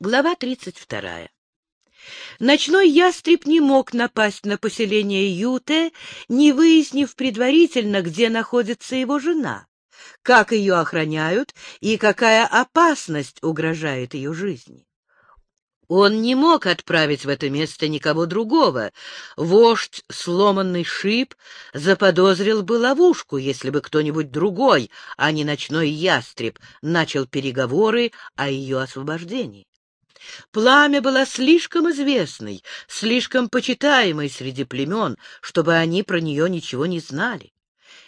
Глава 32. Ночной ястреб не мог напасть на поселение Юте, не выяснив предварительно, где находится его жена, как ее охраняют и какая опасность угрожает ее жизни. Он не мог отправить в это место никого другого. Вождь, сломанный шип, заподозрил бы ловушку, если бы кто-нибудь другой, а не ночной ястреб, начал переговоры о ее освобождении. Пламя была слишком известной, слишком почитаемой среди племен, чтобы они про нее ничего не знали.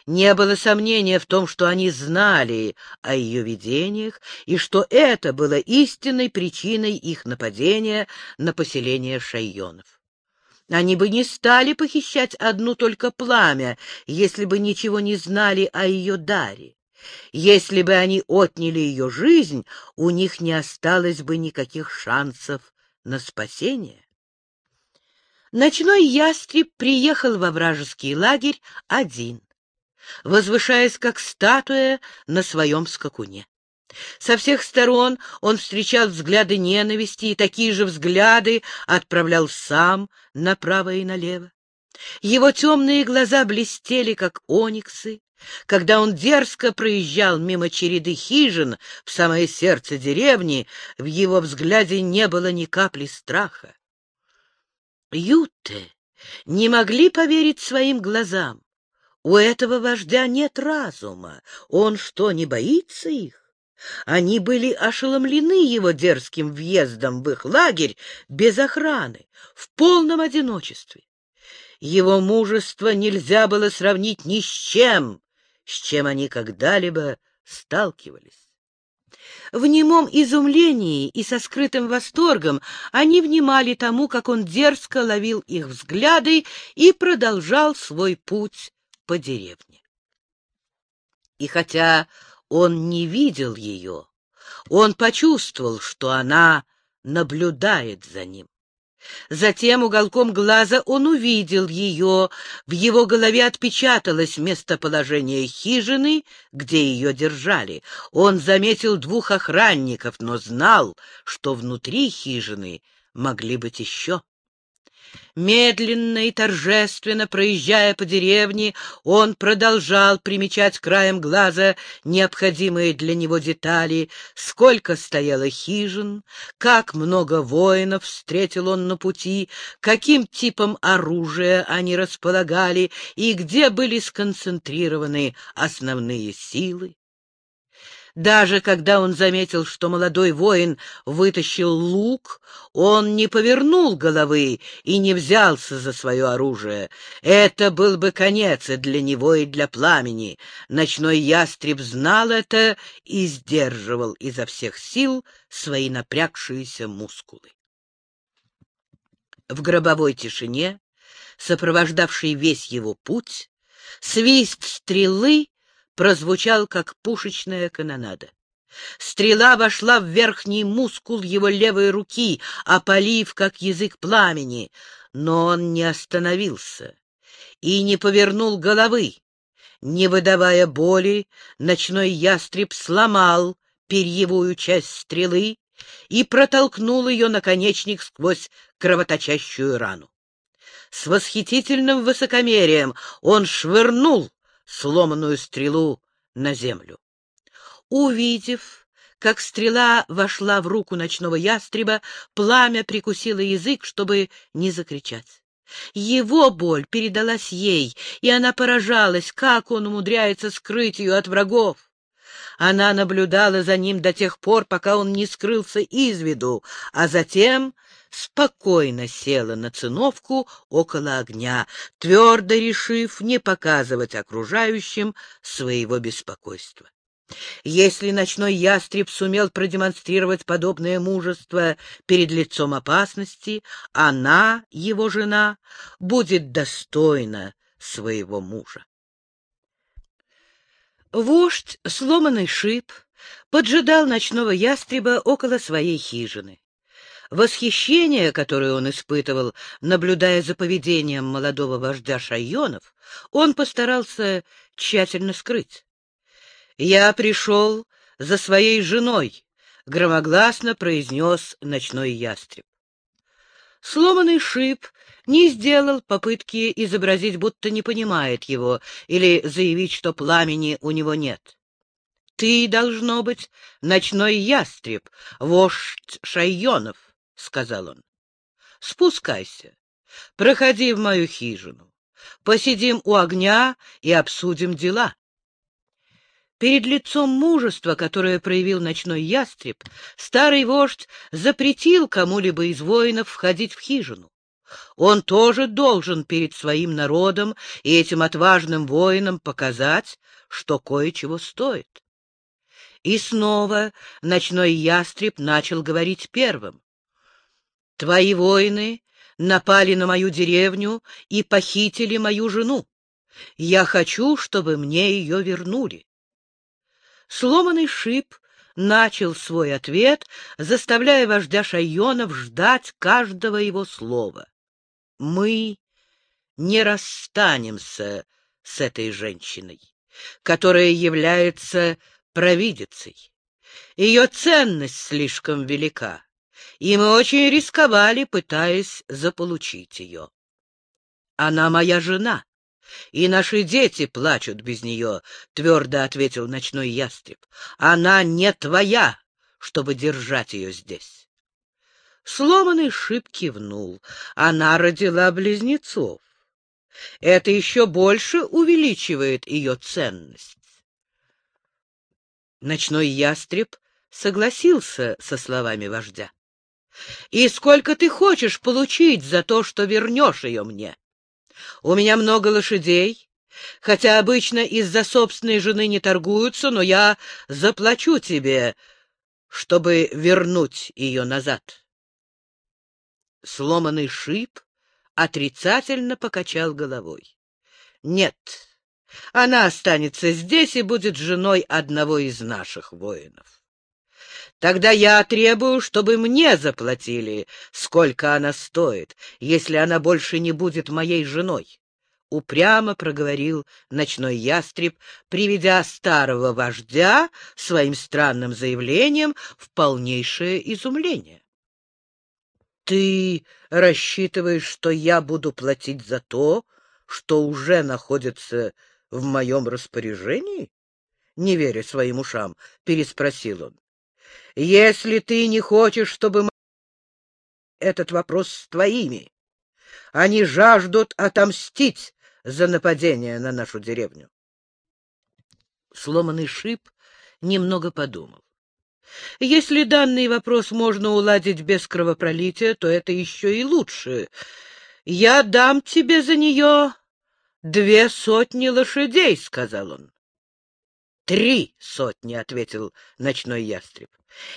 Не было сомнения в том, что они знали о ее видениях и что это было истинной причиной их нападения на поселение шайонов. Они бы не стали похищать одну только пламя, если бы ничего не знали о ее даре. Если бы они отняли ее жизнь, у них не осталось бы никаких шансов на спасение. Ночной ястреб приехал во вражеский лагерь один возвышаясь как статуя на своем скакуне. Со всех сторон он встречал взгляды ненависти, и такие же взгляды отправлял сам направо и налево. Его темные глаза блестели, как ониксы, когда он дерзко проезжал мимо череды хижин в самое сердце деревни, в его взгляде не было ни капли страха. Юте не могли поверить своим глазам. У этого вождя нет разума. Он что, не боится их? Они были ошеломлены его дерзким въездом в их лагерь без охраны, в полном одиночестве. Его мужество нельзя было сравнить ни с чем, с чем они когда-либо сталкивались. В немом изумлении и со скрытым восторгом они внимали тому, как он дерзко ловил их взгляды и продолжал свой путь по деревне. И хотя он не видел ее, он почувствовал, что она наблюдает за ним. Затем уголком глаза он увидел ее, в его голове отпечаталось местоположение хижины, где ее держали. Он заметил двух охранников, но знал, что внутри хижины могли быть еще. Медленно и торжественно проезжая по деревне, он продолжал примечать краем глаза необходимые для него детали, сколько стояло хижин, как много воинов встретил он на пути, каким типом оружия они располагали и где были сконцентрированы основные силы. Даже когда он заметил, что молодой воин вытащил лук, он не повернул головы и не взялся за свое оружие. Это был бы конец и для него, и для пламени. Ночной ястреб знал это и сдерживал изо всех сил свои напрягшиеся мускулы. В гробовой тишине, сопровождавшей весь его путь, свист стрелы прозвучал, как пушечная канонада. Стрела вошла в верхний мускул его левой руки, опалив, как язык пламени, но он не остановился и не повернул головы. Не выдавая боли, ночной ястреб сломал перьевую часть стрелы и протолкнул ее наконечник сквозь кровоточащую рану. С восхитительным высокомерием он швырнул сломанную стрелу на землю. Увидев, как стрела вошла в руку ночного ястреба, пламя прикусило язык, чтобы не закричать. Его боль передалась ей, и она поражалась, как он умудряется скрыть ее от врагов. Она наблюдала за ним до тех пор, пока он не скрылся из виду, а затем спокойно села на циновку около огня, твердо решив не показывать окружающим своего беспокойства. Если ночной ястреб сумел продемонстрировать подобное мужество перед лицом опасности, она, его жена, будет достойна своего мужа. Вождь, сломанный шип, поджидал ночного ястреба около своей хижины. Восхищение, которое он испытывал, наблюдая за поведением молодого вождя Шайонов, он постарался тщательно скрыть. «Я пришел за своей женой», — громогласно произнес ночной ястреб. Сломанный шип не сделал попытки изобразить, будто не понимает его, или заявить, что пламени у него нет. «Ты, должно быть, ночной ястреб, вождь Шайонов», — сказал он. «Спускайся, проходи в мою хижину, посидим у огня и обсудим дела». Перед лицом мужества, которое проявил ночной ястреб, старый вождь запретил кому-либо из воинов входить в хижину. Он тоже должен перед своим народом и этим отважным воинам показать, что кое-чего стоит. И снова ночной ястреб начал говорить первым. «Твои воины напали на мою деревню и похитили мою жену. Я хочу, чтобы мне ее вернули. Сломанный шип начал свой ответ, заставляя вождя Шайонов ждать каждого его слова. «Мы не расстанемся с этой женщиной, которая является провидицей. Ее ценность слишком велика, и мы очень рисковали, пытаясь заполучить ее. Она моя жена, и наши дети плачут без нее, — твердо ответил ночной ястреб. — Она не твоя, чтобы держать ее здесь. Сломанный шип кивнул. Она родила близнецов. Это еще больше увеличивает ее ценность. Ночной ястреб согласился со словами вождя. — И сколько ты хочешь получить за то, что вернешь ее мне? У меня много лошадей, хотя обычно из-за собственной жены не торгуются, но я заплачу тебе, чтобы вернуть ее назад. Сломанный шип отрицательно покачал головой. Нет, она останется здесь и будет женой одного из наших воинов. Тогда я требую, чтобы мне заплатили, сколько она стоит, если она больше не будет моей женой. Упрямо проговорил ночной ястреб, приведя старого вождя своим странным заявлением в полнейшее изумление. — Ты рассчитываешь, что я буду платить за то, что уже находится в моем распоряжении? — не веря своим ушам, переспросил он. Если ты не хочешь, чтобы мы... Этот вопрос с твоими. Они жаждут отомстить за нападение на нашу деревню. Сломанный шип немного подумал. Если данный вопрос можно уладить без кровопролития, то это еще и лучше. Я дам тебе за нее две сотни лошадей, — сказал он. — Три сотни, — ответил ночной ястреб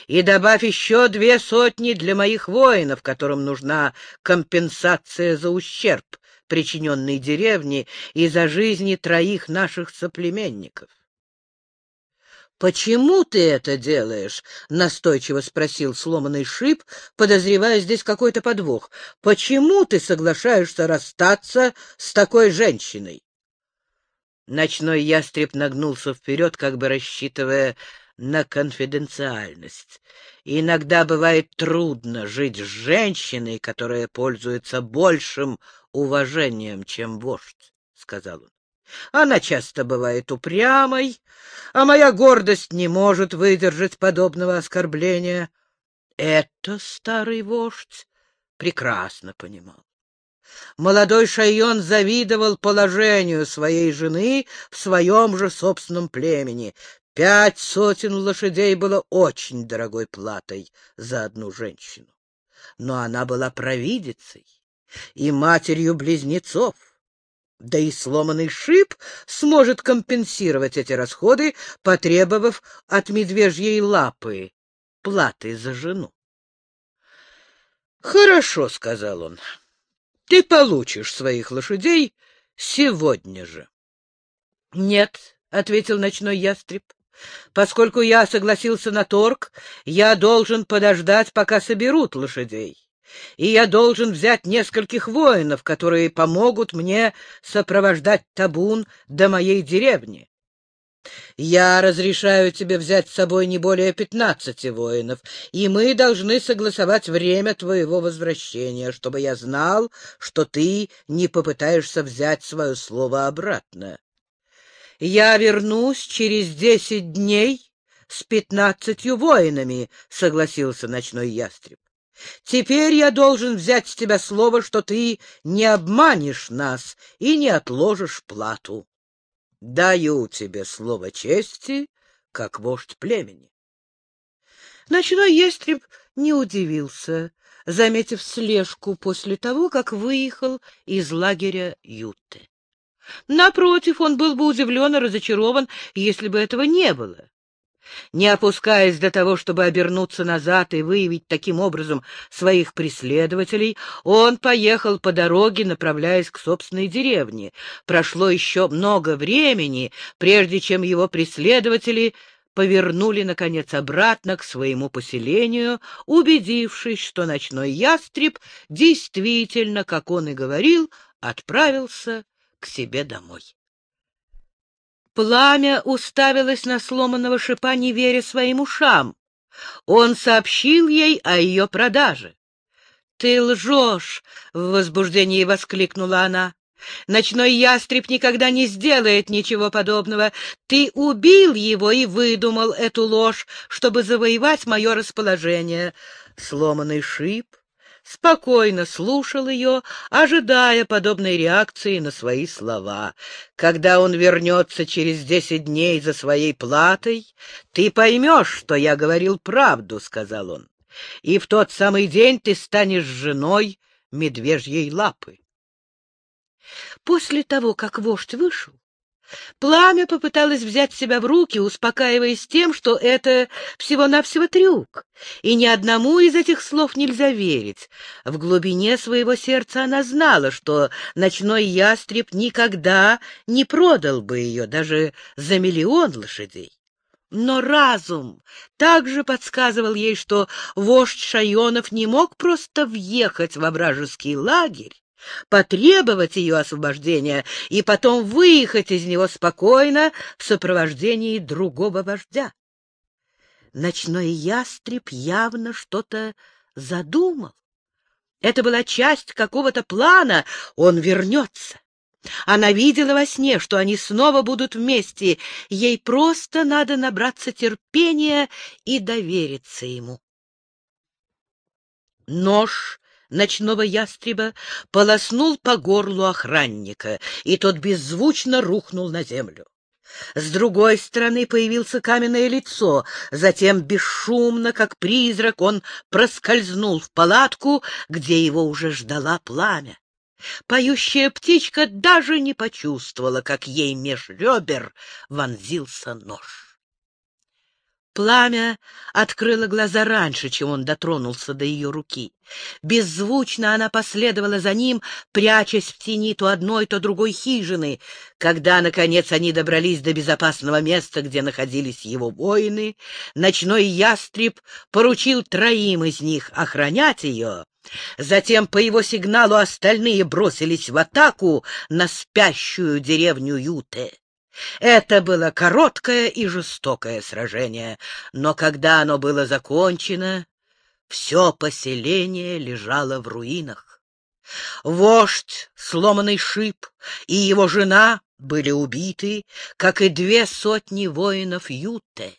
и добавь еще две сотни для моих воинов, которым нужна компенсация за ущерб, причиненный деревне, и за жизни троих наших соплеменников. «Почему ты это делаешь?» — настойчиво спросил сломанный шип, подозревая здесь какой-то подвох. «Почему ты соглашаешься расстаться с такой женщиной?» Ночной ястреб нагнулся вперед, как бы рассчитывая на конфиденциальность. И иногда бывает трудно жить с женщиной, которая пользуется большим уважением, чем вождь, — сказал он. Она часто бывает упрямой, а моя гордость не может выдержать подобного оскорбления. Это старый вождь прекрасно понимал. Молодой Шайон завидовал положению своей жены в своем же собственном племени. Пять сотен лошадей было очень дорогой платой за одну женщину. Но она была провидицей и матерью близнецов. Да и сломанный шип сможет компенсировать эти расходы, потребовав от медвежьей лапы платы за жену. «Хорошо», — сказал он, — «ты получишь своих лошадей сегодня же». «Нет», — ответил ночной ястреб, Поскольку я согласился на торг, я должен подождать, пока соберут лошадей. И я должен взять нескольких воинов, которые помогут мне сопровождать табун до моей деревни. Я разрешаю тебе взять с собой не более пятнадцати воинов, и мы должны согласовать время твоего возвращения, чтобы я знал, что ты не попытаешься взять свое слово обратно. Я вернусь через десять дней с пятнадцатью воинами, — согласился ночной ястреб. Теперь я должен взять с тебя слово, что ты не обманешь нас и не отложишь плату. Даю тебе слово чести, как вождь племени. Ночной ястреб не удивился, заметив слежку после того, как выехал из лагеря Ютты. Напротив, он был бы удивлен и разочарован, если бы этого не было. Не опускаясь до того, чтобы обернуться назад и выявить таким образом своих преследователей, он поехал по дороге, направляясь к собственной деревне. Прошло еще много времени, прежде чем его преследователи повернули, наконец, обратно к своему поселению, убедившись, что ночной ястреб действительно, как он и говорил, отправился к себе домой. Пламя уставилось на сломанного шипа, не веря своим ушам. Он сообщил ей о ее продаже. — Ты лжешь! — в возбуждении воскликнула она. — Ночной ястреб никогда не сделает ничего подобного. Ты убил его и выдумал эту ложь, чтобы завоевать мое расположение. Сломанный шип спокойно слушал ее, ожидая подобной реакции на свои слова. «Когда он вернется через десять дней за своей платой, ты поймешь, что я говорил правду», — сказал он. «И в тот самый день ты станешь женой медвежьей лапы». После того, как вождь вышел, Пламя попыталось взять себя в руки, успокаиваясь тем, что это всего-навсего трюк, и ни одному из этих слов нельзя верить. В глубине своего сердца она знала, что ночной ястреб никогда не продал бы ее даже за миллион лошадей. Но разум также подсказывал ей, что вождь Шайонов не мог просто въехать во вражеский лагерь потребовать ее освобождения и потом выехать из него спокойно в сопровождении другого вождя. Ночной ястреб явно что-то задумал. Это была часть какого-то плана, он вернется. Она видела во сне, что они снова будут вместе, ей просто надо набраться терпения и довериться ему. Нож ночного ястреба полоснул по горлу охранника, и тот беззвучно рухнул на землю. С другой стороны появился каменное лицо, затем бесшумно, как призрак, он проскользнул в палатку, где его уже ждала пламя. Поющая птичка даже не почувствовала, как ей меж ребер вонзился нож. Пламя открыло глаза раньше, чем он дотронулся до ее руки. Беззвучно она последовала за ним, прячась в тени то одной, то другой хижины. Когда, наконец, они добрались до безопасного места, где находились его воины, ночной ястреб поручил троим из них охранять ее. Затем по его сигналу остальные бросились в атаку на спящую деревню Юте. Это было короткое и жестокое сражение, но когда оно было закончено, все поселение лежало в руинах. Вождь, сломанный шип, и его жена были убиты, как и две сотни воинов Юте.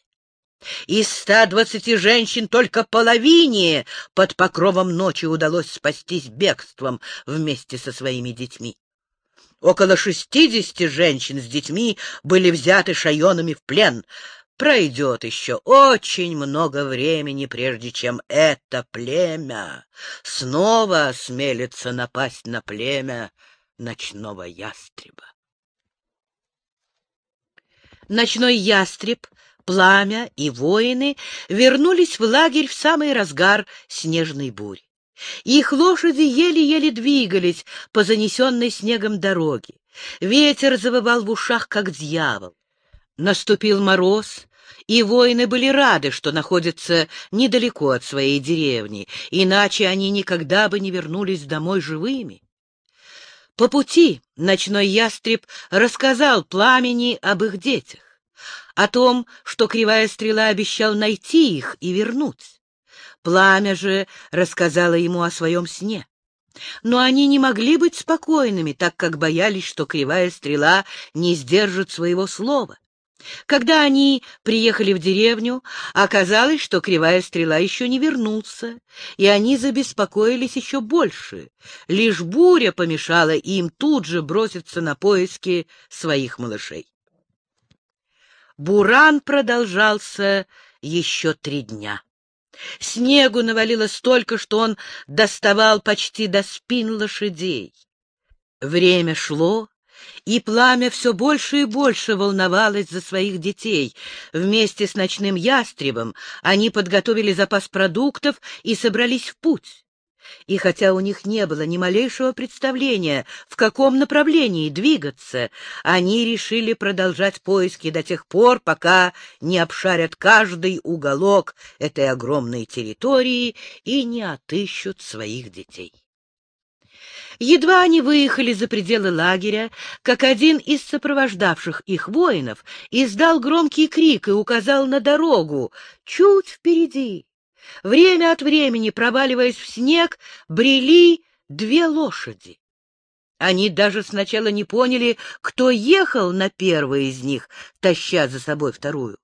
Из ста двадцати женщин только половине под покровом ночи удалось спастись бегством вместе со своими детьми. Около шестидесяти женщин с детьми были взяты шайонами в плен. Пройдет еще очень много времени, прежде чем это племя снова осмелится напасть на племя ночного ястреба. Ночной ястреб, пламя и воины вернулись в лагерь в самый разгар снежной бури. Их лошади еле-еле двигались по занесенной снегом дороге. Ветер завывал в ушах, как дьявол. Наступил мороз, и воины были рады, что находятся недалеко от своей деревни, иначе они никогда бы не вернулись домой живыми. По пути ночной ястреб рассказал пламени об их детях. о том, что кривая стрела обещал найти их и вернуть. Пламя же рассказала ему о своем сне. Но они не могли быть спокойными, так как боялись, что кривая стрела не сдержит своего слова. Когда они приехали в деревню, оказалось, что кривая стрела еще не вернулся, и они забеспокоились еще больше. Лишь буря помешала им тут же броситься на поиски своих малышей. Буран продолжался еще три дня. Снегу навалило столько, что он доставал почти до спин лошадей. Время шло, и пламя все больше и больше волновалось за своих детей. Вместе с ночным ястребом они подготовили запас продуктов и собрались в путь. И хотя у них не было ни малейшего представления, в каком направлении двигаться, они решили продолжать поиски до тех пор, пока не обшарят каждый уголок этой огромной территории и не отыщут своих детей. Едва они выехали за пределы лагеря, как один из сопровождавших их воинов издал громкий крик и указал на дорогу чуть впереди. Время от времени, проваливаясь в снег, брели две лошади. Они даже сначала не поняли, кто ехал на первой из них, таща за собой вторую.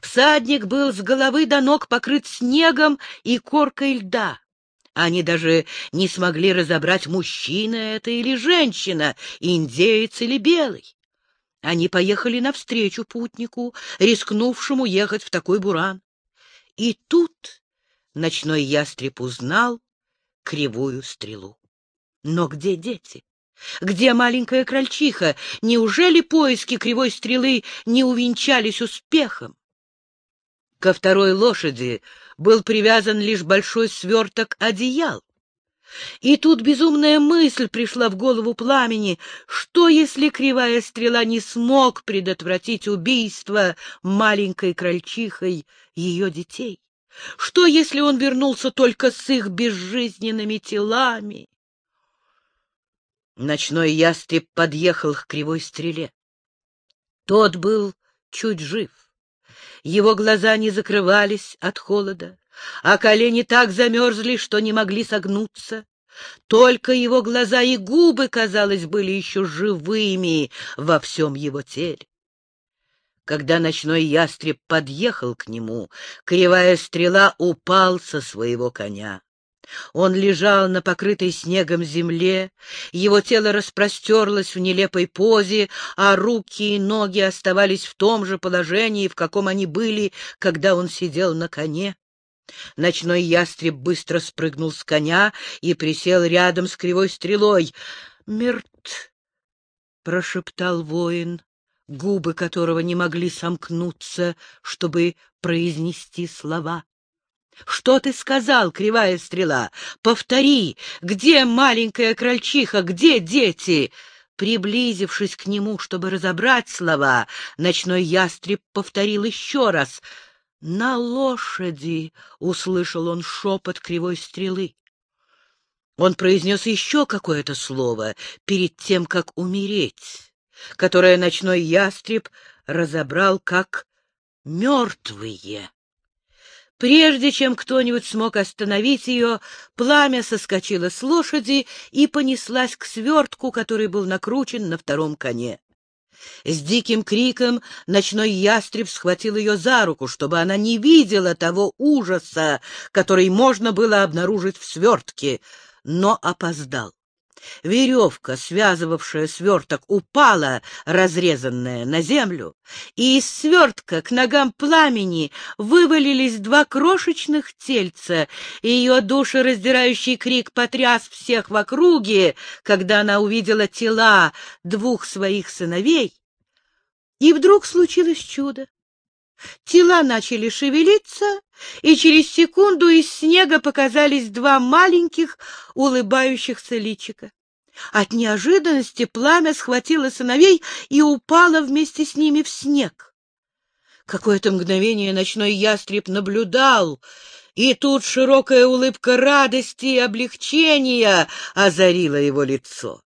Всадник был с головы до ног покрыт снегом и коркой льда. Они даже не смогли разобрать, мужчина это или женщина, индеец или белый. Они поехали навстречу путнику, рискнувшему ехать в такой буран. И тут ночной ястреб узнал кривую стрелу. Но где дети? Где маленькая крольчиха? Неужели поиски кривой стрелы не увенчались успехом? Ко второй лошади был привязан лишь большой сверток одеял. И тут безумная мысль пришла в голову пламени, что если кривая стрела не смог предотвратить убийство маленькой крольчихой ее детей? Что если он вернулся только с их безжизненными телами? Ночной ястреб подъехал к кривой стреле. Тот был чуть жив. Его глаза не закрывались от холода, а колени так замерзли, что не могли согнуться. Только его глаза и губы, казалось, были еще живыми во всем его теле. Когда ночной ястреб подъехал к нему, кривая стрела упал со своего коня. Он лежал на покрытой снегом земле, его тело распростерлось в нелепой позе, а руки и ноги оставались в том же положении, в каком они были, когда он сидел на коне. Ночной ястреб быстро спрыгнул с коня и присел рядом с кривой стрелой. «Мертв!» — прошептал воин, губы которого не могли сомкнуться, чтобы произнести слова. Что ты сказал, кривая стрела? Повтори, где маленькая крольчиха, где дети? Приблизившись к нему, чтобы разобрать слова, ночной ястреб повторил еще раз. «На лошади!» — услышал он шепот кривой стрелы. Он произнес еще какое-то слово перед тем, как умереть, которое ночной ястреб разобрал как «мертвые». Прежде чем кто-нибудь смог остановить ее, пламя соскочило с лошади и понеслась к свертку, который был накручен на втором коне. С диким криком ночной ястреб схватил ее за руку, чтобы она не видела того ужаса, который можно было обнаружить в свертке, но опоздал. Веревка, связывавшая сверток, упала, разрезанная на землю, и из свертка к ногам пламени вывалились два крошечных тельца, и ее душераздирающий крик потряс всех в округе, когда она увидела тела двух своих сыновей. И вдруг случилось чудо. Тела начали шевелиться, и через секунду из снега показались два маленьких улыбающихся личика. От неожиданности пламя схватило сыновей и упало вместе с ними в снег. Какое-то мгновение ночной ястреб наблюдал, и тут широкая улыбка радости и облегчения озарила его лицо.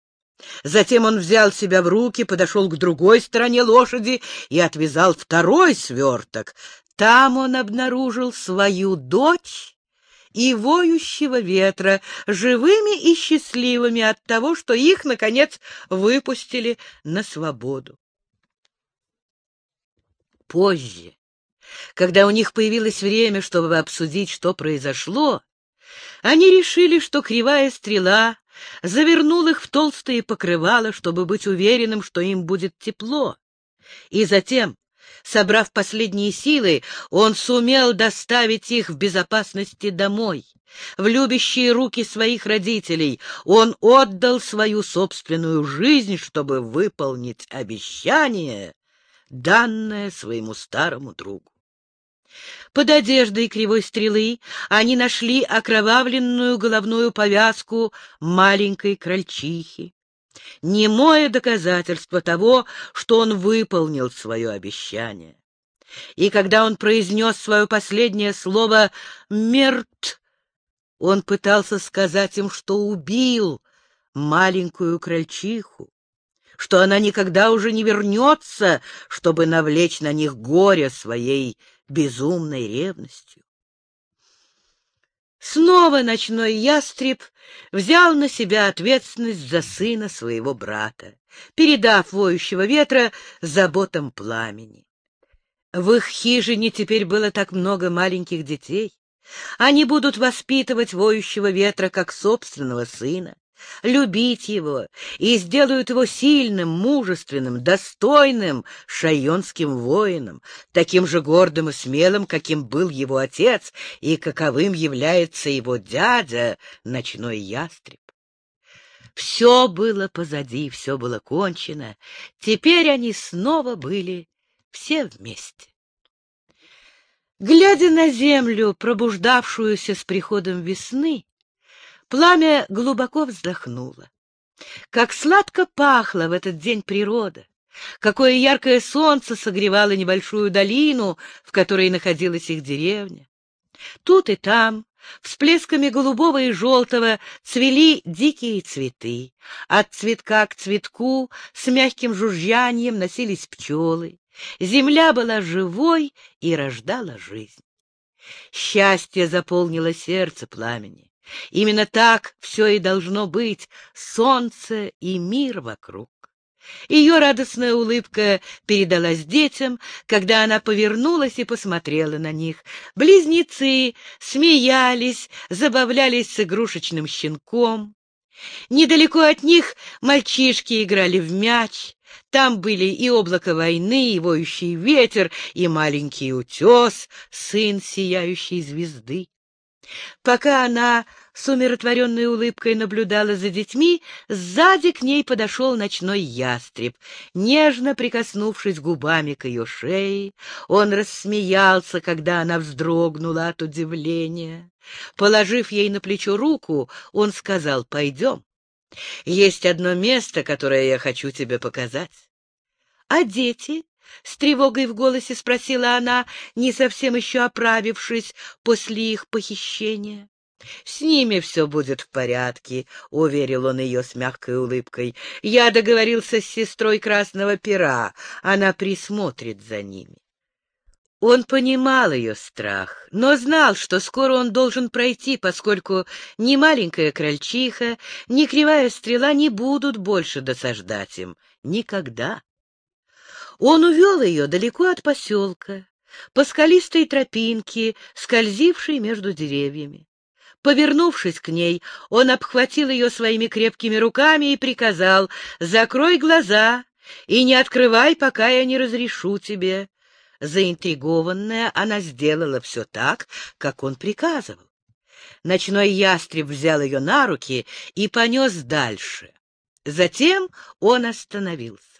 Затем он взял себя в руки, подошел к другой стороне лошади и отвязал второй сверток. Там он обнаружил свою дочь и воющего ветра, живыми и счастливыми от того, что их, наконец, выпустили на свободу. Позже, когда у них появилось время, чтобы обсудить, что произошло, они решили, что кривая стрела завернул их в толстые покрывала, чтобы быть уверенным, что им будет тепло. И затем, собрав последние силы, он сумел доставить их в безопасности домой. В любящие руки своих родителей он отдал свою собственную жизнь, чтобы выполнить обещание, данное своему старому другу. Под одеждой кривой стрелы они нашли окровавленную головную повязку маленькой крольчихи. Немое доказательство того, что он выполнил свое обещание. И когда он произнес свое последнее слово «мерт», он пытался сказать им, что убил маленькую крольчиху, что она никогда уже не вернется, чтобы навлечь на них горе своей безумной ревностью. Снова ночной ястреб взял на себя ответственность за сына своего брата, передав воющего ветра заботам пламени. В их хижине теперь было так много маленьких детей. Они будут воспитывать воющего ветра как собственного сына любить его и сделают его сильным, мужественным, достойным шайонским воином, таким же гордым и смелым, каким был его отец и каковым является его дядя, ночной ястреб. Все было позади, все было кончено. Теперь они снова были все вместе. Глядя на землю, пробуждавшуюся с приходом весны, Пламя глубоко вздохнуло. Как сладко пахло в этот день природа! Какое яркое солнце согревало небольшую долину, в которой находилась их деревня! Тут и там, всплесками голубого и желтого, цвели дикие цветы. От цветка к цветку с мягким жужжанием носились пчелы. Земля была живой и рождала жизнь. Счастье заполнило сердце пламени. Именно так все и должно быть — солнце и мир вокруг. Ее радостная улыбка передалась детям, когда она повернулась и посмотрела на них. Близнецы смеялись, забавлялись с игрушечным щенком. Недалеко от них мальчишки играли в мяч. Там были и облако войны, и воющий ветер, и маленький утес, сын сияющей звезды. Пока она с умиротворенной улыбкой наблюдала за детьми, сзади к ней подошел ночной ястреб. Нежно прикоснувшись губами к ее шее, он рассмеялся, когда она вздрогнула от удивления. Положив ей на плечо руку, он сказал «Пойдем. Есть одно место, которое я хочу тебе показать». «А дети?» — с тревогой в голосе спросила она, не совсем еще оправившись после их похищения. — С ними все будет в порядке, — уверил он ее с мягкой улыбкой. — Я договорился с сестрой Красного Пера, она присмотрит за ними. Он понимал ее страх, но знал, что скоро он должен пройти, поскольку ни маленькая крольчиха, ни кривая стрела не будут больше досаждать им. Никогда. Он увел ее далеко от поселка, по скалистой тропинке, скользившей между деревьями. Повернувшись к ней, он обхватил ее своими крепкими руками и приказал «Закрой глаза и не открывай, пока я не разрешу тебе». Заинтригованная, она сделала все так, как он приказывал. Ночной ястреб взял ее на руки и понес дальше. Затем он остановился.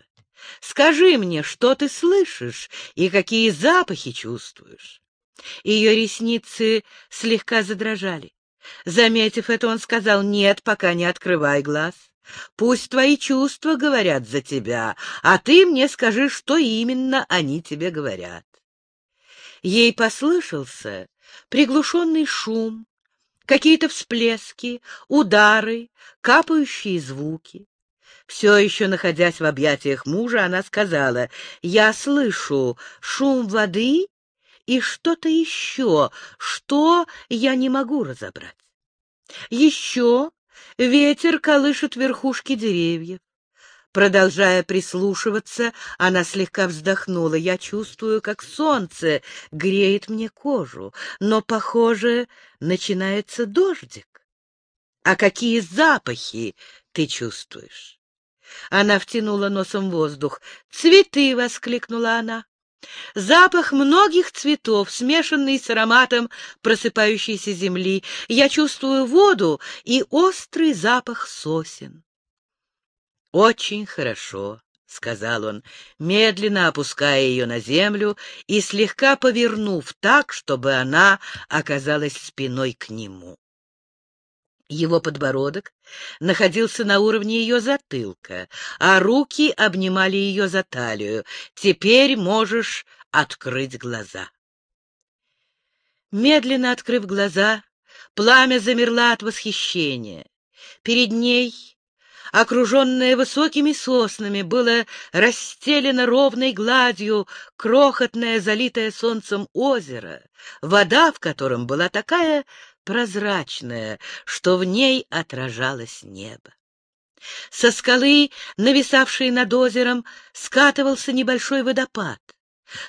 Скажи мне, что ты слышишь и какие запахи чувствуешь?» Ее ресницы слегка задрожали. Заметив это, он сказал, «Нет, пока не открывай глаз. Пусть твои чувства говорят за тебя, а ты мне скажи, что именно они тебе говорят». Ей послышался приглушенный шум, какие-то всплески, удары, капающие звуки. Все еще находясь в объятиях мужа, она сказала, «Я слышу шум воды и что-то еще, что я не могу разобрать. Еще ветер колышет верхушки деревьев. Продолжая прислушиваться, она слегка вздохнула. Я чувствую, как солнце греет мне кожу, но, похоже, начинается дождик. А какие запахи ты чувствуешь? Она втянула носом воздух. «Цветы!» — воскликнула она. Запах многих цветов, смешанный с ароматом просыпающейся земли. Я чувствую воду и острый запах сосен. «Очень хорошо», — сказал он, медленно опуская ее на землю и слегка повернув так, чтобы она оказалась спиной к нему. Его подбородок находился на уровне ее затылка, а руки обнимали ее за талию. «Теперь можешь открыть глаза». Медленно открыв глаза, пламя замерла от восхищения. Перед ней окруженное высокими соснами, было расстелено ровной гладью крохотное, залитое солнцем озеро, вода в котором была такая прозрачная, что в ней отражалось небо. Со скалы, нависавшей над озером, скатывался небольшой водопад.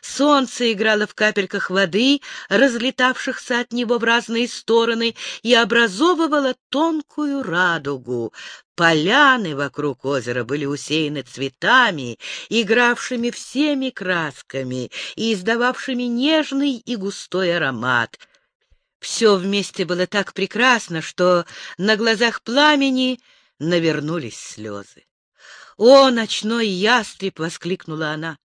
Солнце играло в капельках воды, разлетавшихся от него в разные стороны, и образовывало тонкую радугу. Поляны вокруг озера были усеяны цветами, игравшими всеми красками и издававшими нежный и густой аромат. Все вместе было так прекрасно, что на глазах пламени навернулись слезы. «О, ночной ястреб!» — воскликнула она.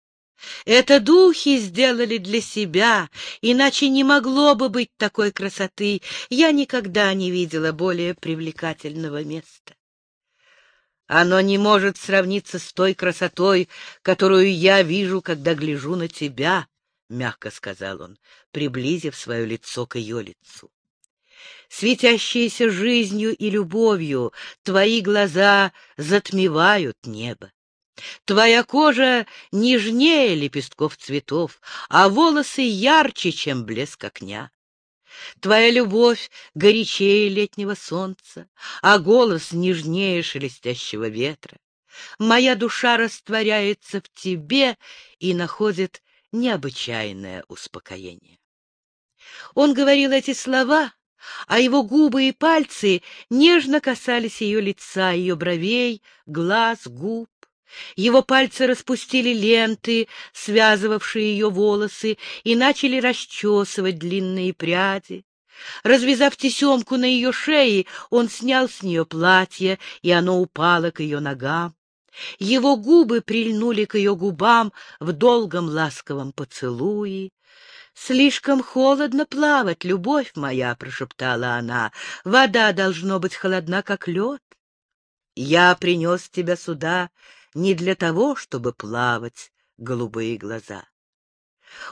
Это духи сделали для себя, иначе не могло бы быть такой красоты. Я никогда не видела более привлекательного места. Оно не может сравниться с той красотой, которую я вижу, когда гляжу на тебя, — мягко сказал он, приблизив свое лицо к ее лицу. Светящиеся жизнью и любовью, твои глаза затмевают небо. Твоя кожа нежнее лепестков цветов, а волосы ярче, чем блеск огня. Твоя любовь горячее летнего солнца, а голос нежнее шелестящего ветра. Моя душа растворяется в тебе и находит необычайное успокоение. Он говорил эти слова, а его губы и пальцы нежно касались ее лица, ее бровей, глаз, губ. Его пальцы распустили ленты, связывавшие ее волосы, и начали расчесывать длинные пряди. Развязав тесемку на ее шее, он снял с нее платье, и оно упало к ее ногам. Его губы прильнули к ее губам в долгом ласковом поцелуе. «Слишком холодно плавать, любовь моя», — прошептала она. «Вода должно быть холодна, как лед. Я принес тебя сюда не для того, чтобы плавать, голубые глаза».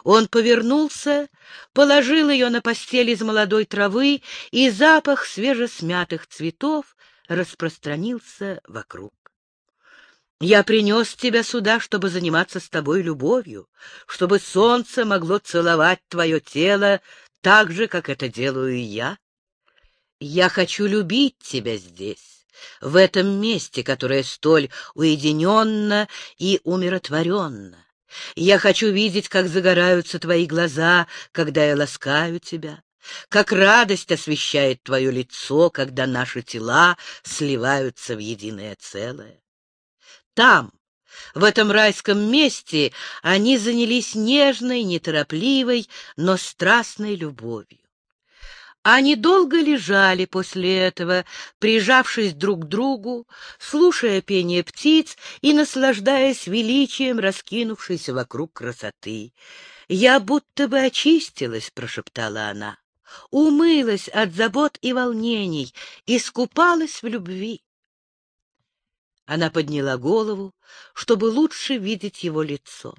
Он повернулся, положил ее на постель из молодой травы, и запах свежесмятых цветов распространился вокруг. Я принес тебя сюда, чтобы заниматься с тобой любовью, чтобы солнце могло целовать твое тело так же, как это делаю я. Я хочу любить тебя здесь, в этом месте, которое столь уединенно и умиротворенно. Я хочу видеть, как загораются твои глаза, когда я ласкаю тебя, как радость освещает твое лицо, когда наши тела сливаются в единое целое. Там, в этом райском месте, они занялись нежной, неторопливой, но страстной любовью. Они долго лежали после этого, прижавшись друг к другу, слушая пение птиц и наслаждаясь величием раскинувшейся вокруг красоты. «Я будто бы очистилась», — прошептала она, — «умылась от забот и волнений, искупалась в любви». Она подняла голову, чтобы лучше видеть его лицо.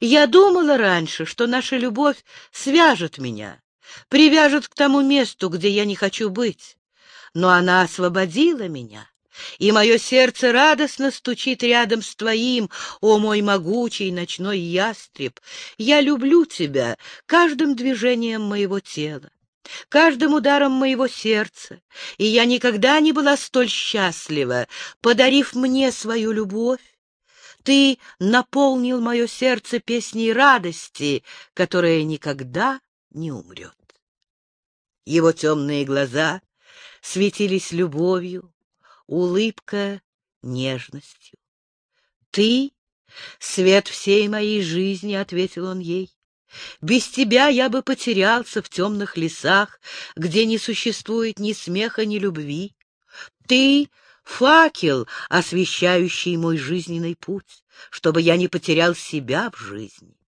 Я думала раньше, что наша любовь свяжет меня, привяжет к тому месту, где я не хочу быть. Но она освободила меня. и мое сердце радостно стучит рядом с твоим, о мой могучий ночной ястреб. Я люблю тебя каждым движением моего тела, каждым ударом моего сердца, и я никогда не была столь счастлива, подарив мне свою любовь. Ты наполнил мое сердце песней радости, которая никогда не умрет. Его темные глаза светились любовью, улыбка нежностью. «Ты — свет всей моей жизни», — ответил он ей. «Без тебя я бы потерялся в темных лесах, где не существует ни смеха, ни любви. Ты — факел, освещающий мой жизненный путь, чтобы я не потерял себя в жизни.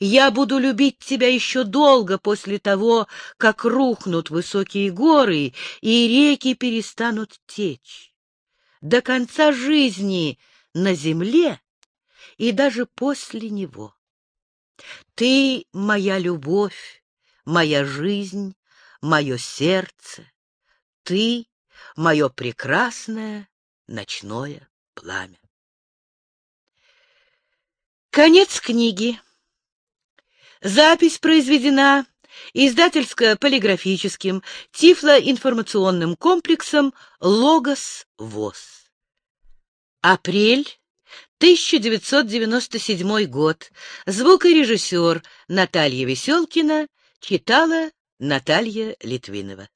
Я буду любить тебя еще долго после того, как рухнут высокие горы и реки перестанут течь. До конца жизни на земле и даже после него. Ты — моя любовь, моя жизнь, мое сердце. Ты — мое прекрасное ночное пламя. Конец книги. Запись произведена издательско-полиграфическим тифлоинформационным комплексом «Логос ВОЗ». Апрель 1997 год. Звукорежиссер Наталья Веселкина читала Наталья Литвинова.